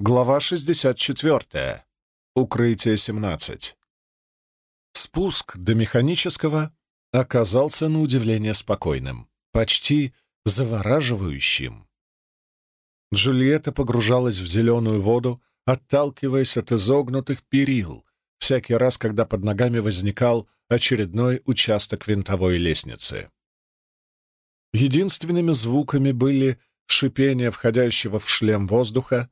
Глава 64. Укрытие 17. Спуск до механического оказался на удивление спокойным, почти завораживающим. Джульетта погружалась в зеленую воду, отталкиваясь от изогнутых перил, всякий раз, когда под ногами возникал очередной участок винтовой лестницы. Единственными звуками были шипение входящего в шлем воздуха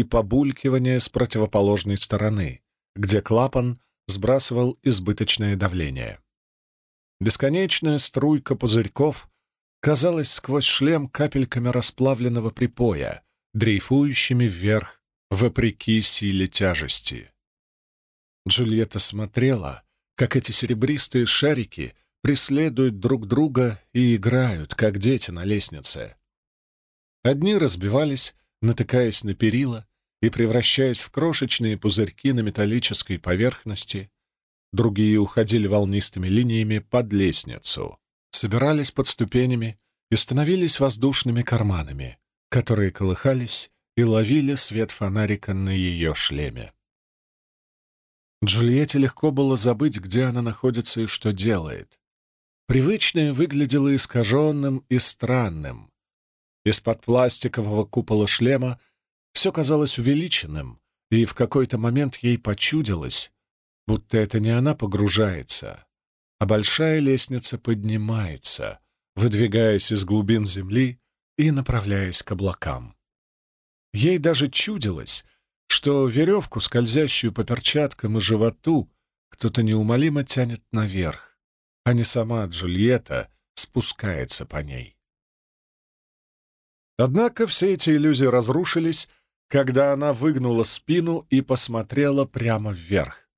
и побулькивание с противоположной стороны, где клапан сбрасывал избыточное давление. Бесконечная струйка пузырьков казалась сквозь шлем капельками расплавленного припоя, дрейфующими вверх, вопреки силе тяжести. Джульетта смотрела, как эти серебристые шарики преследуют друг друга и играют, как дети на лестнице. Одни разбивались, натыкаясь на перила и превращаясь в крошечные пузырьки на металлической поверхности, другие уходили волнистыми линиями под лестницу, собирались под ступенями и становились воздушными карманами, которые колыхались и ловили свет фонарика на ее шлеме. Джульетте легко было забыть, где она находится и что делает. Привычное выглядело искаженным и странным. Из-под пластикового купола шлема все казалось увеличенным, и в какой-то момент ей почудилось, будто это не она погружается, а большая лестница поднимается, выдвигаясь из глубин земли и направляясь к облакам. Ей даже чудилось, что веревку, скользящую по перчаткам и животу, кто-то неумолимо тянет наверх, а не сама Джульетта спускается по ней. Однако все эти иллюзии разрушились, когда она выгнула спину и посмотрела прямо вверх.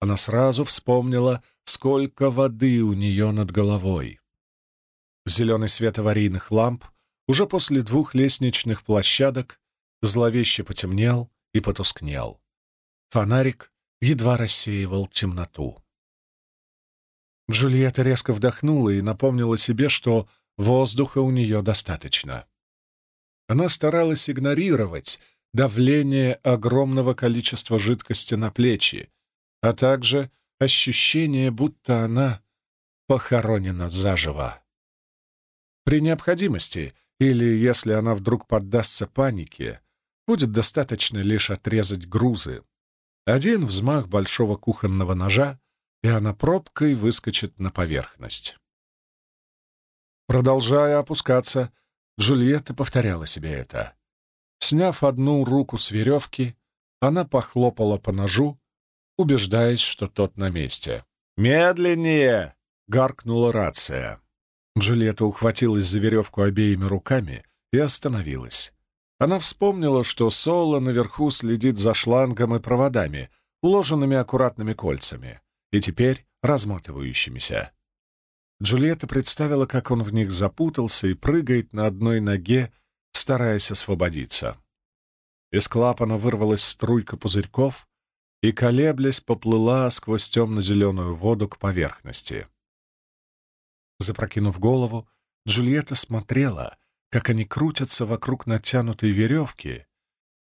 Она сразу вспомнила, сколько воды у нее над головой. Зеленый свет аварийных ламп уже после двух лестничных площадок зловеще потемнел и потускнел. Фонарик едва рассеивал темноту. Джульетта резко вдохнула и напомнила себе, что воздуха у нее достаточно. Она старалась игнорировать давление огромного количества жидкости на плечи, а также ощущение, будто она похоронена заживо. При необходимости, или если она вдруг поддастся панике, будет достаточно лишь отрезать грузы. Один взмах большого кухонного ножа, и она пробкой выскочит на поверхность. Продолжая опускаться, Джульетта повторяла себе это. Сняв одну руку с веревки, она похлопала по ножу, убеждаясь, что тот на месте. «Медленнее!» — гаркнула рация. Джульетта ухватилась за веревку обеими руками и остановилась. Она вспомнила, что Соло наверху следит за шлангом и проводами, уложенными аккуратными кольцами, и теперь разматывающимися. Джульетта представила, как он в них запутался и прыгает на одной ноге, стараясь освободиться. Из клапана вырвалась струйка пузырьков и, колеблясь, поплыла сквозь темно-зеленую воду к поверхности. Запрокинув голову, Джульетта смотрела, как они крутятся вокруг натянутой веревки,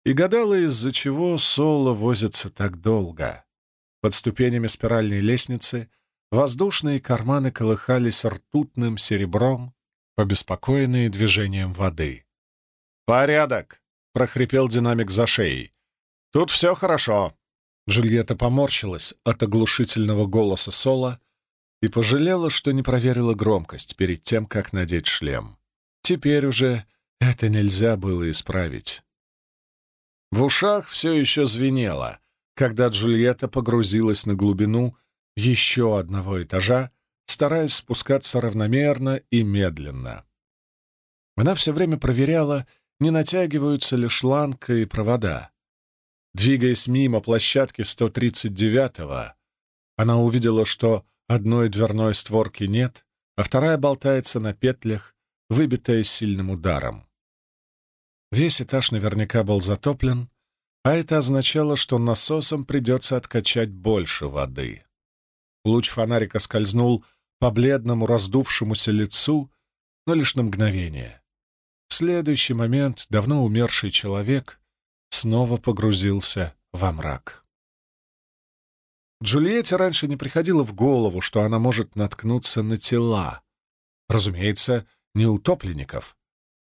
и гадала, из-за чего Соло возится так долго. Под ступенями спиральной лестницы Воздушные карманы колыхались ртутным серебром, побеспокоенные движением воды. «Порядок!» — прохрипел динамик за шеей. «Тут все хорошо!» Джульетта поморщилась от оглушительного голоса Соло и пожалела, что не проверила громкость перед тем, как надеть шлем. Теперь уже это нельзя было исправить. В ушах все еще звенело, когда Джульетта погрузилась на глубину еще одного этажа, стараясь спускаться равномерно и медленно. Она все время проверяла, не натягиваются ли шланг и провода. Двигаясь мимо площадки 139-го, она увидела, что одной дверной створки нет, а вторая болтается на петлях, выбитая сильным ударом. Весь этаж наверняка был затоплен, а это означало, что насосом придется откачать больше воды. Луч фонарика скользнул по бледному раздувшемуся лицу, но лишь на мгновение. Следующий момент давно умерший человек снова погрузился во мрак. Джульетте раньше не приходило в голову, что она может наткнуться на тела. Разумеется, не утопленников.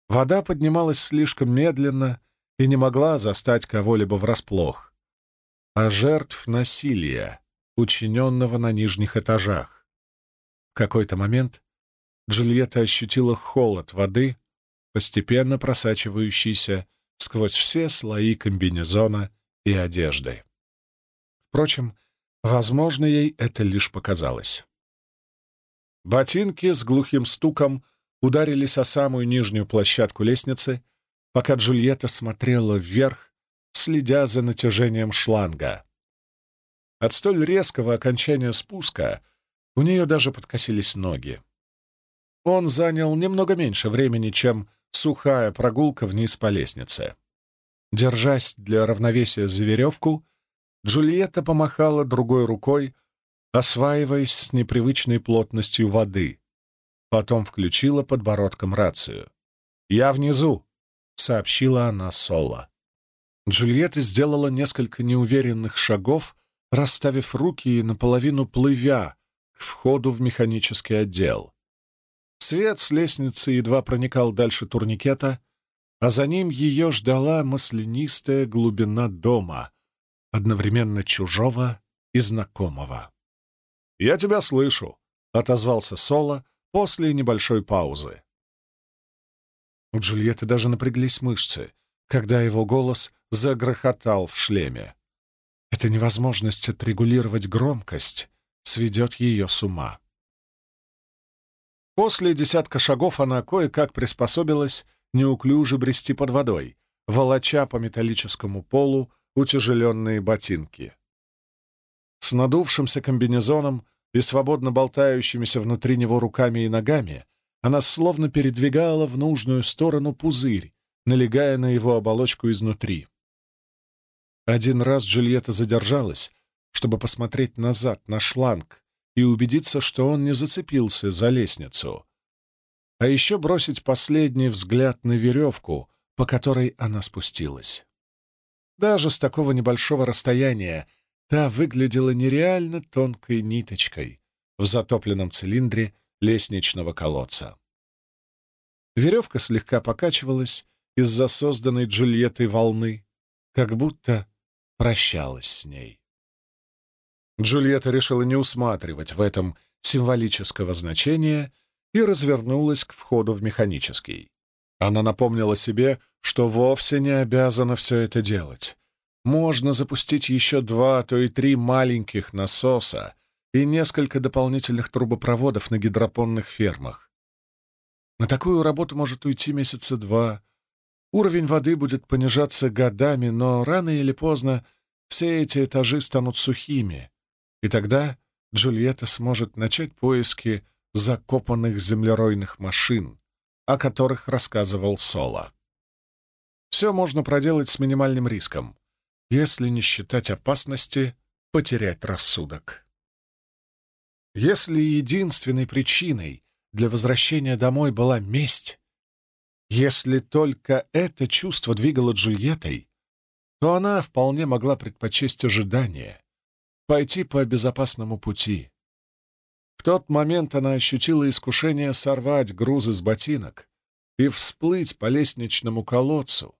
Вода поднималась слишком медленно и не могла застать кого-либо врасплох. А жертв насилия, учиненного на нижних этажах. В какой-то момент Джульетта ощутила холод воды, постепенно просачивающийся сквозь все слои комбинезона и одежды. Впрочем, возможно, ей это лишь показалось. Ботинки с глухим стуком ударились о самую нижнюю площадку лестницы, пока Джульетта смотрела вверх, следя за натяжением шланга. От столь резкого окончания спуска у нее даже подкосились ноги. Он занял немного меньше времени, чем сухая прогулка вниз по лестнице. Держась для равновесия за веревку, Джульетта помахала другой рукой, осваиваясь с непривычной плотностью воды. Потом включила подбородком рацию. «Я внизу», — сообщила она Соло. Джульетта сделала несколько неуверенных шагов, расставив руки и наполовину плывя к входу в механический отдел. Свет с лестницы едва проникал дальше турникета, а за ним ее ждала маслянистая глубина дома, одновременно чужого и знакомого. «Я тебя слышу», — отозвался Соло после небольшой паузы. У Джульетты даже напряглись мышцы, когда его голос загрохотал в шлеме. Эта невозможность отрегулировать громкость сведет ее с ума. После десятка шагов она кое-как приспособилась неуклюже брести под водой, волоча по металлическому полу утяжеленные ботинки. С надувшимся комбинезоном и свободно болтающимися внутри него руками и ногами она словно передвигала в нужную сторону пузырь, налегая на его оболочку изнутри. Один раз Джульетта задержалась, чтобы посмотреть назад на шланг и убедиться, что он не зацепился за лестницу. А еще бросить последний взгляд на веревку, по которой она спустилась. Даже с такого небольшого расстояния та выглядела нереально тонкой ниточкой в затопленном цилиндре лестничного колодца. Веревка слегка покачивалась из-за созданной Джульеттой волны, как будто прощалась с ней. Джульетта решила не усматривать в этом символического значения и развернулась к входу в механический. Она напомнила себе, что вовсе не обязана все это делать. Можно запустить еще два, а то и три маленьких насоса и несколько дополнительных трубопроводов на гидропонных фермах. На такую работу может уйти месяца два, Уровень воды будет понижаться годами, но рано или поздно все эти этажи станут сухими, и тогда Джульетта сможет начать поиски закопанных землеройных машин, о которых рассказывал Соло. Все можно проделать с минимальным риском, если не считать опасности потерять рассудок. Если единственной причиной для возвращения домой была месть, если только это чувство двигало Джульеттой, то она вполне могла предпочесть ожидание, пойти по безопасному пути. В тот момент она ощутила искушение сорвать грузы с ботинок и всплыть по лестничному колодцу,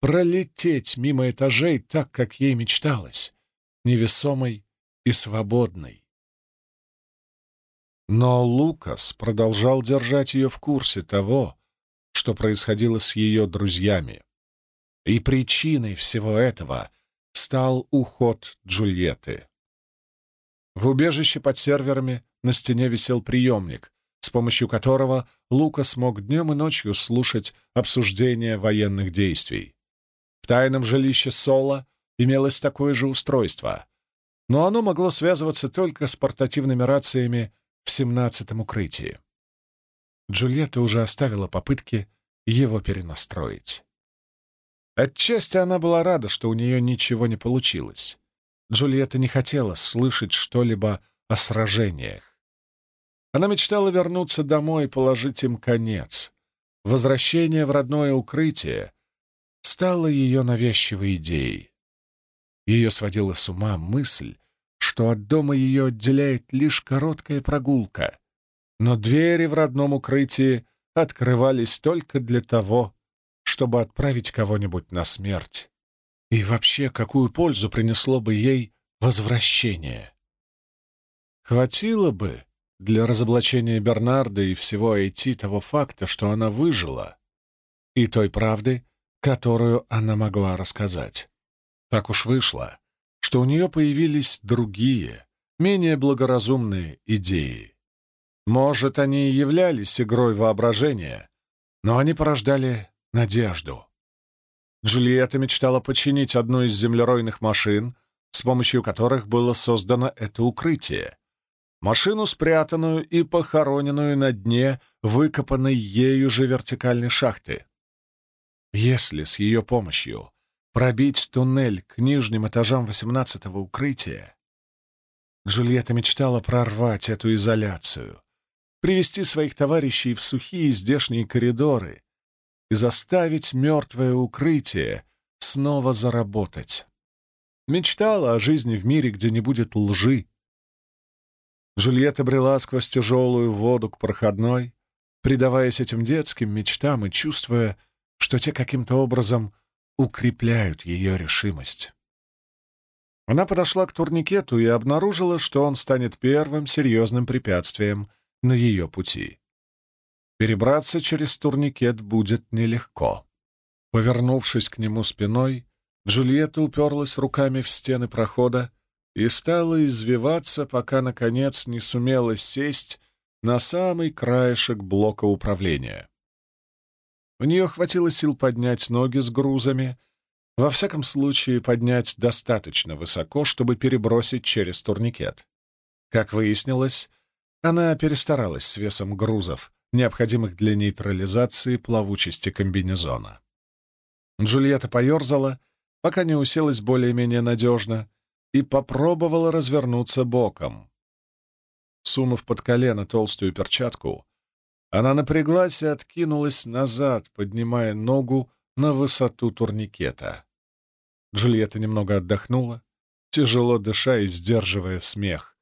пролететь мимо этажей так, как ей мечталось, невесомой и свободной. Но Лукас продолжал держать ее в курсе того, что происходило с ее друзьями. И причиной всего этого стал уход Джульетты. В убежище под серверами на стене висел приемник, с помощью которого Лука смог днем и ночью слушать обсуждения военных действий. В тайном жилище Соло имелось такое же устройство, но оно могло связываться только с портативными рациями в семнадцатом укрытии. Джульетта уже оставила попытки его перенастроить. Отчасти она была рада, что у нее ничего не получилось. Джульетта не хотела слышать что-либо о сражениях. Она мечтала вернуться домой и положить им конец. Возвращение в родное укрытие стало ее навязчивой идеей. Ее сводила с ума мысль, что от дома ее отделяет лишь короткая прогулка, но двери в родном укрытии открывались только для того, чтобы отправить кого-нибудь на смерть. И вообще, какую пользу принесло бы ей возвращение? Хватило бы для разоблачения Бернарда и всего IT того факта, что она выжила, и той правды, которую она могла рассказать. Так уж вышло, что у нее появились другие, менее благоразумные идеи. Может, они и являлись игрой воображения, но они порождали надежду. Джульетта мечтала починить одну из землеройных машин, с помощью которых было создано это укрытие. Машину, спрятанную и похороненную на дне выкопанной ею же вертикальной шахты. Если с ее помощью пробить туннель к нижним этажам восемнадцатого укрытия, Джульетта мечтала прорвать эту изоляцию, привести своих товарищей в сухие здешние коридоры и заставить мертвое укрытие снова заработать. Мечтала о жизни в мире, где не будет лжи. Джульетта брела сквозь тяжелую воду к проходной, предаваясь этим детским мечтам и чувствуя, что те каким-то образом укрепляют ее решимость. Она подошла к турникету и обнаружила, что он станет первым серьезным препятствием на ее пути. Перебраться через турникет будет нелегко. Повернувшись к нему спиной, Джульетта уперлась руками в стены прохода и стала извиваться, пока, наконец, не сумела сесть на самый краешек блока управления. У нее хватило сил поднять ноги с грузами, во всяком случае поднять достаточно высоко, чтобы перебросить через турникет. Как выяснилось, она перестаралась с весом грузов, необходимых для нейтрализации плавучести комбинезона. Джульетта поерзала, пока не уселась более-менее надежно, и попробовала развернуться боком. Сунув под колено толстую перчатку, она напряглась и откинулась назад, поднимая ногу на высоту турникета. Джульетта немного отдохнула, тяжело дыша и сдерживая смех.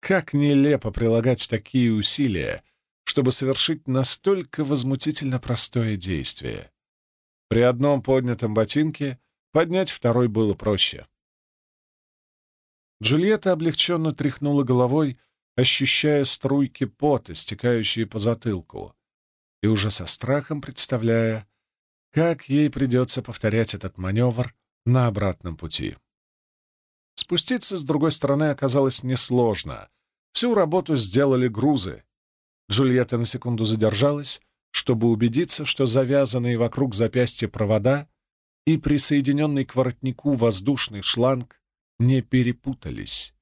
Как нелепо прилагать такие усилия, чтобы совершить настолько возмутительно простое действие. При одном поднятом ботинке поднять второй было проще. Джульетта облегченно тряхнула головой, ощущая струйки пота, стекающие по затылку, и уже со страхом представляя, как ей придется повторять этот маневр на обратном пути. Спуститься с другой стороны оказалось несложно. Всю работу сделали грузы. Джульетта на секунду задержалась, чтобы убедиться, что завязанные вокруг запястья провода и присоединенный к воротнику воздушный шланг не перепутались,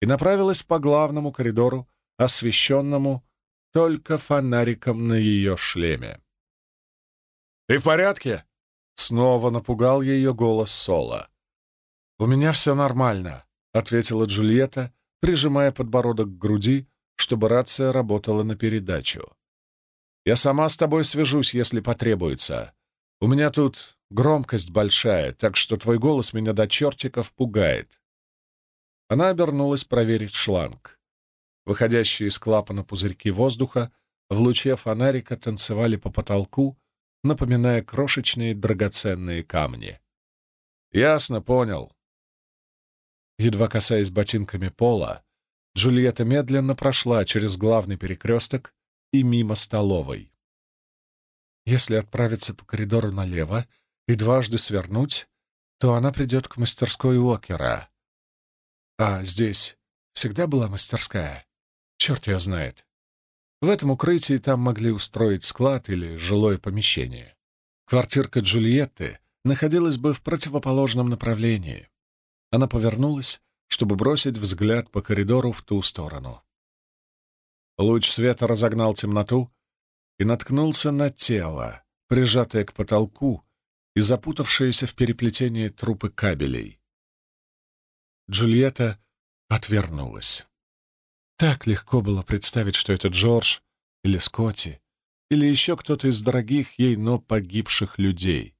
и направилась по главному коридору, освещенному только фонариком на ее шлеме. «Ты в порядке?» — снова напугал ее голос Соло. «У меня все нормально», — ответила Джульетта, прижимая подбородок к груди, чтобы рация работала на передачу. «Я сама с тобой свяжусь, если потребуется. У меня тут громкость большая, так что твой голос меня до чертиков пугает». Она обернулась проверить шланг. Выходящие из клапана пузырьки воздуха в луче фонарика танцевали по потолку, напоминая крошечные драгоценные камни. «Ясно, понял. Едва касаясь ботинками пола, Джульетта медленно прошла через главный перекресток и мимо столовой. Если отправиться по коридору налево и дважды свернуть, то она придет к мастерской Уокера. А здесь всегда была мастерская. Черт ее знает. В этом укрытии там могли устроить склад или жилое помещение. Квартирка Джульетты находилась бы в противоположном направлении. Она повернулась, чтобы бросить взгляд по коридору в ту сторону. Луч света разогнал темноту и наткнулся на тело, прижатое к потолку и запутавшееся в переплетении трупы кабелей. Джульетта отвернулась. Так легко было представить, что это Джордж или Скотти, или еще кто-то из дорогих ей, но погибших людей.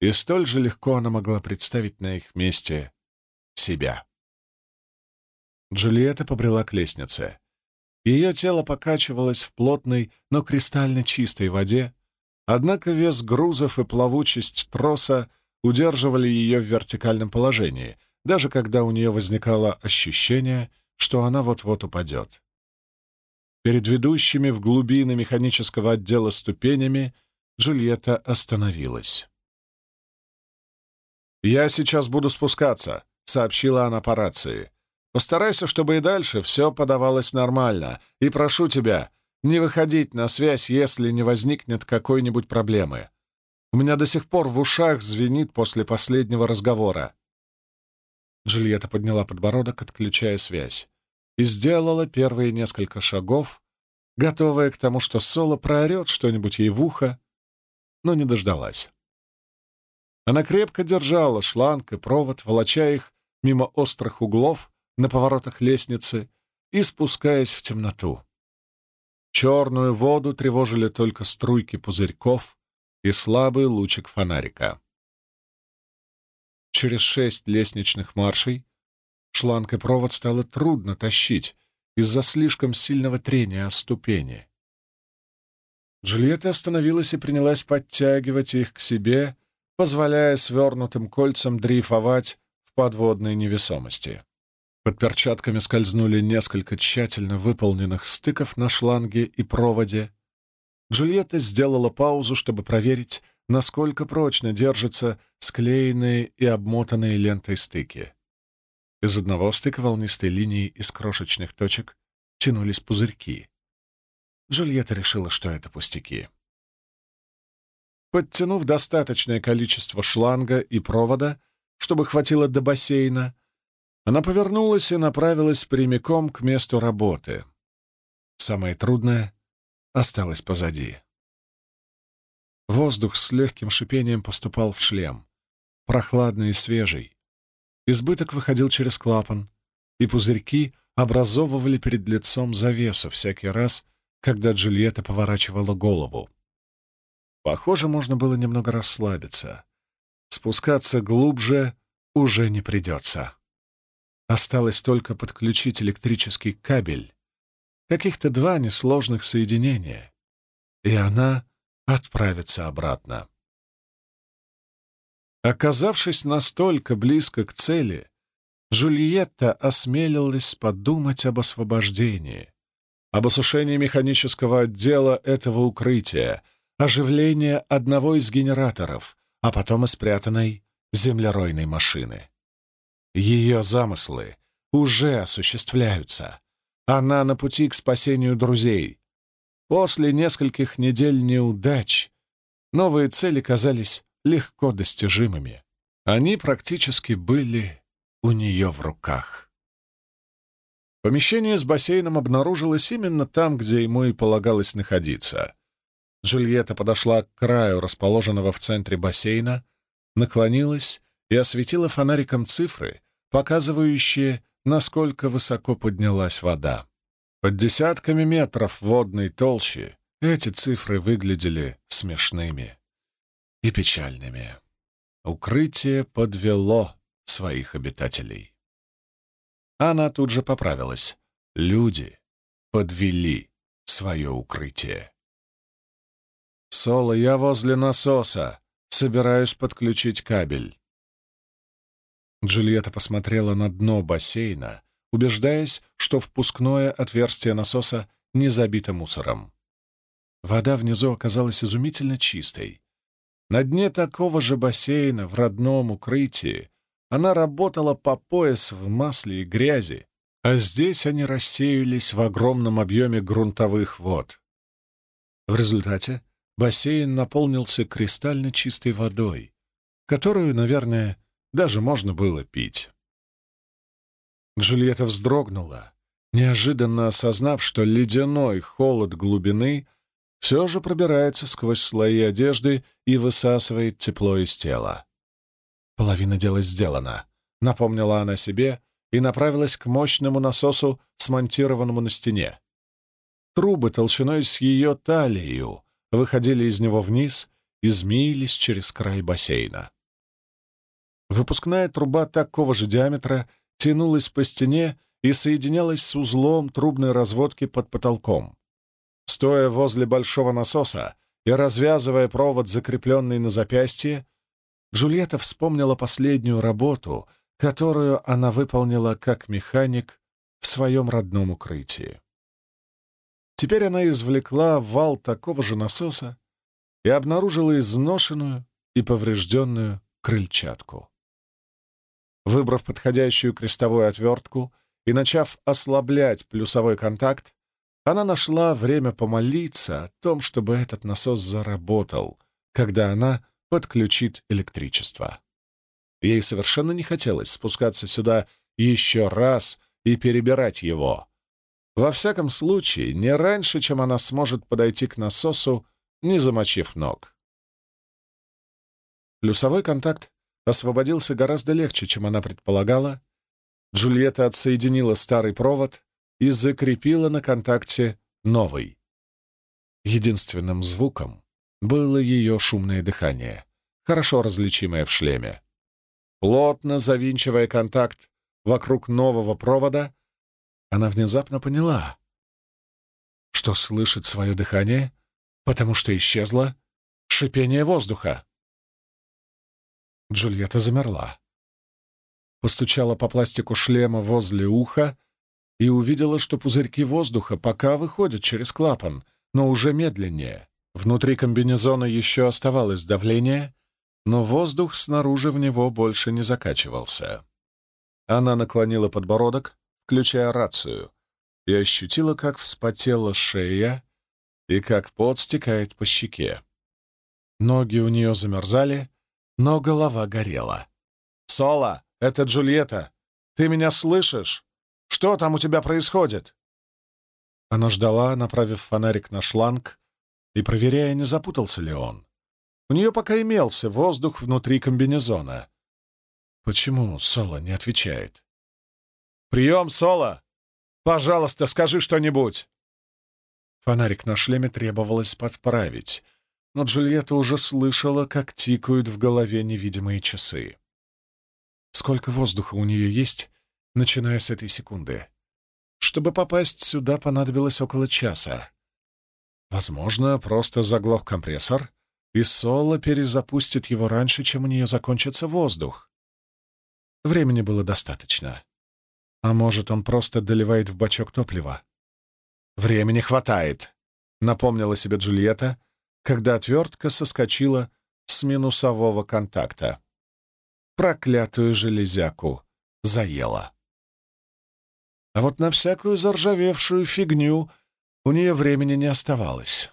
и столь же легко она могла представить на их месте себя. Джульетта побрела к лестнице. Ее тело покачивалось в плотной, но кристально чистой воде, однако вес грузов и плавучесть троса удерживали ее в вертикальном положении, даже когда у нее возникало ощущение, что она вот-вот упадет. Перед ведущими в глубины механического отдела ступенями Джульетта остановилась. «Я сейчас буду спускаться», — сообщила она по рации. «Постарайся, чтобы и дальше все подавалось нормально, и прошу тебя, не выходить на связь, если не возникнет какой-нибудь проблемы. У меня до сих пор в ушах звенит после последнего разговора». Джульетта подняла подбородок, отключая связь, и сделала первые несколько шагов, готовая к тому, что Соло проорет что-нибудь ей в ухо, но не дождалась. Она крепко держала шланг и провод, волоча их мимо острых углов на поворотах лестницы и спускаясь в темноту. Черную воду тревожили только струйки пузырьков и слабый лучик фонарика. Через шесть лестничных маршей шланг и провод стало трудно тащить из-за слишком сильного трения о ступени. Джульетта остановилась и принялась подтягивать их к себе, позволяя свернутым кольцам дрейфовать в подводной невесомости. Под перчатками скользнули несколько тщательно выполненных стыков на шланге и проводе. Джульетта сделала паузу, чтобы проверить, насколько прочно держатся склеенные и обмотанные лентой стыки. Из одного стыка волнистой линии из крошечных точек тянулись пузырьки. Джульетта решила, что это пустяки. Подтянув достаточное количество шланга и провода, чтобы хватило до бассейна, она повернулась и направилась прямиком к месту работы. Самое трудное осталось позади. Воздух с легким шипением поступал в шлем, прохладный и свежий. Избыток выходил через клапан, и пузырьки образовывали перед лицом завесу всякий раз, когда Джульетта поворачивала голову. Похоже, можно было немного расслабиться. Спускаться глубже уже не придется. Осталось только подключить электрический кабель, каких-то два несложных соединения, и она отправится обратно. Оказавшись настолько близко к цели, Жульетта осмелилась подумать об освобождении, об осушении механического отдела этого укрытия, оживление одного из генераторов, а потом и спрятанной землеройной машины. Ее замыслы уже осуществляются. Она на пути к спасению друзей. После нескольких недель неудач новые цели казались легко достижимыми. Они практически были у нее в руках. Помещение с бассейном обнаружилось именно там, где ему и полагалось находиться. Джульетта подошла к краю расположенного в центре бассейна, наклонилась и осветила фонариком цифры, показывающие, насколько высоко поднялась вода. Под десятками метров водной толщи эти цифры выглядели смешными и печальными. Укрытие подвело своих обитателей. Она тут же поправилась. Люди подвели свое укрытие. «Соло, я возле насоса. Собираюсь подключить кабель». Джульетта посмотрела на дно бассейна, убеждаясь, что впускное отверстие насоса не забито мусором. Вода внизу оказалась изумительно чистой. На дне такого же бассейна, в родном укрытии, она работала по пояс в масле и грязи, а здесь они рассеялись в огромном объеме грунтовых вод. В результате бассейн наполнился кристально чистой водой, которую, наверное, даже можно было пить. Джульетта вздрогнула, неожиданно осознав, что ледяной холод глубины все же пробирается сквозь слои одежды и высасывает тепло из тела. Половина дела сделана, напомнила она себе и направилась к мощному насосу, смонтированному на стене. Трубы толщиной с ее талию выходили из него вниз и змеились через край бассейна. Выпускная труба такого же диаметра тянулась по стене и соединялась с узлом трубной разводки под потолком. Стоя возле большого насоса и развязывая провод, закрепленный на запястье, Джульетта вспомнила последнюю работу, которую она выполнила как механик в своем родном укрытии. Теперь она извлекла вал такого же насоса и обнаружила изношенную и поврежденную крыльчатку. Выбрав подходящую крестовую отвертку и начав ослаблять плюсовой контакт, она нашла время помолиться о том, чтобы этот насос заработал, когда она подключит электричество. Ей совершенно не хотелось спускаться сюда еще раз и перебирать его. Во всяком случае, не раньше, чем она сможет подойти к насосу, не замочив ног. Плюсовой контакт освободился гораздо легче, чем она предполагала. Джульетта отсоединила старый провод и закрепила на контакте новый. Единственным звуком было ее шумное дыхание, хорошо различимое в шлеме. Плотно завинчивая контакт вокруг нового провода, она внезапно поняла, что слышит свое дыхание, потому что исчезло шипение воздуха. Джульетта замерла. Постучала по пластику шлема возле уха и увидела, что пузырьки воздуха пока выходят через клапан, но уже медленнее. Внутри комбинезона еще оставалось давление, но воздух снаружи в него больше не закачивался. Она наклонила подбородок, включая рацию, и ощутила, как вспотела шея и как пот стекает по щеке. Ноги у нее замерзали, но голова горела. «Соло, это Джульетта! Ты меня слышишь? Что там у тебя происходит?» Она ждала, направив фонарик на шланг и проверяя, не запутался ли он. У нее пока имелся воздух внутри комбинезона. Почему Соло не отвечает? «Прием, Соло! Пожалуйста, скажи что-нибудь!» Фонарик на шлеме требовалось подправить, но Джульетта уже слышала, как тикают в голове невидимые часы. Сколько воздуха у нее есть, начиная с этой секунды? Чтобы попасть сюда, понадобилось около часа. Возможно, просто заглох компрессор, и Соло перезапустит его раньше, чем у нее закончится воздух. Времени было достаточно. А может, он просто доливает в бачок топлива? «Времени хватает», — напомнила себе Джульетта, когда отвертка соскочила с минусового контакта. Проклятую железяку заела. А вот на всякую заржавевшую фигню у нее времени не оставалось.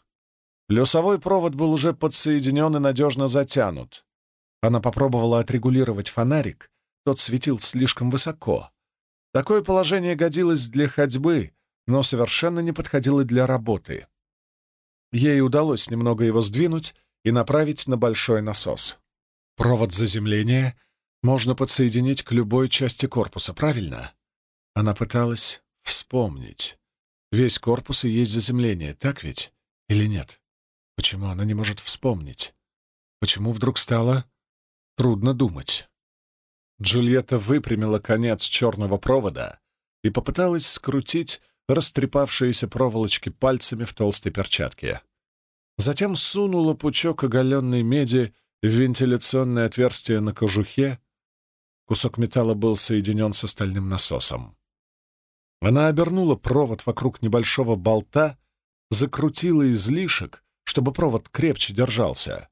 Плюсовой провод был уже подсоединен и надежно затянут. Она попробовала отрегулировать фонарик, тот светил слишком высоко. Такое положение годилось для ходьбы, но совершенно не подходило для работы. Ей удалось немного его сдвинуть и направить на большой насос. Провод заземления можно подсоединить к любой части корпуса, правильно? Она пыталась вспомнить. Весь корпус и есть заземление, так ведь? Или нет? Почему она не может вспомнить? Почему вдруг стало трудно думать? Джульетта выпрямила конец черного провода и попыталась скрутить растрепавшиеся проволочки пальцами в толстой перчатке. Затем сунула пучок оголенной меди в вентиляционное отверстие на кожухе. Кусок металла был соединен с остальным насосом. Она обернула провод вокруг небольшого болта, закрутила излишек, чтобы провод крепче держался,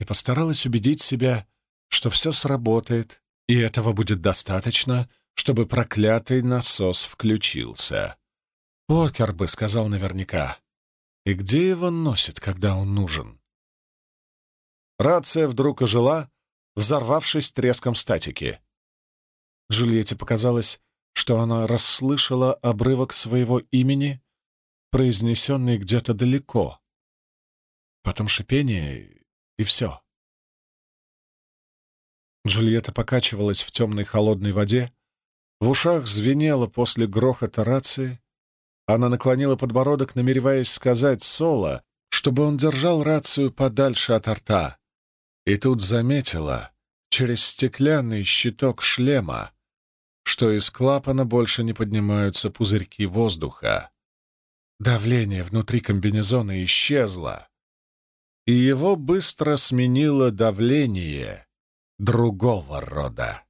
и постаралась убедить себя, что все сработает и этого будет достаточно, чтобы проклятый насос включился. Покер бы сказал наверняка. И где его носит, когда он нужен? Рация вдруг ожила, взорвавшись треском статики. Джульетте показалось, что она расслышала обрывок своего имени, произнесенный где-то далеко. Потом шипение, и все. Джульетта покачивалась в темной холодной воде, в ушах звенело после грохота рации. Она наклонила подбородок, намереваясь сказать Соло, чтобы он держал рацию подальше от рта, и тут заметила через стеклянный щиток шлема, что из клапана больше не поднимаются пузырьки воздуха. Давление внутри комбинезона исчезло, и его быстро сменило давление другого рода.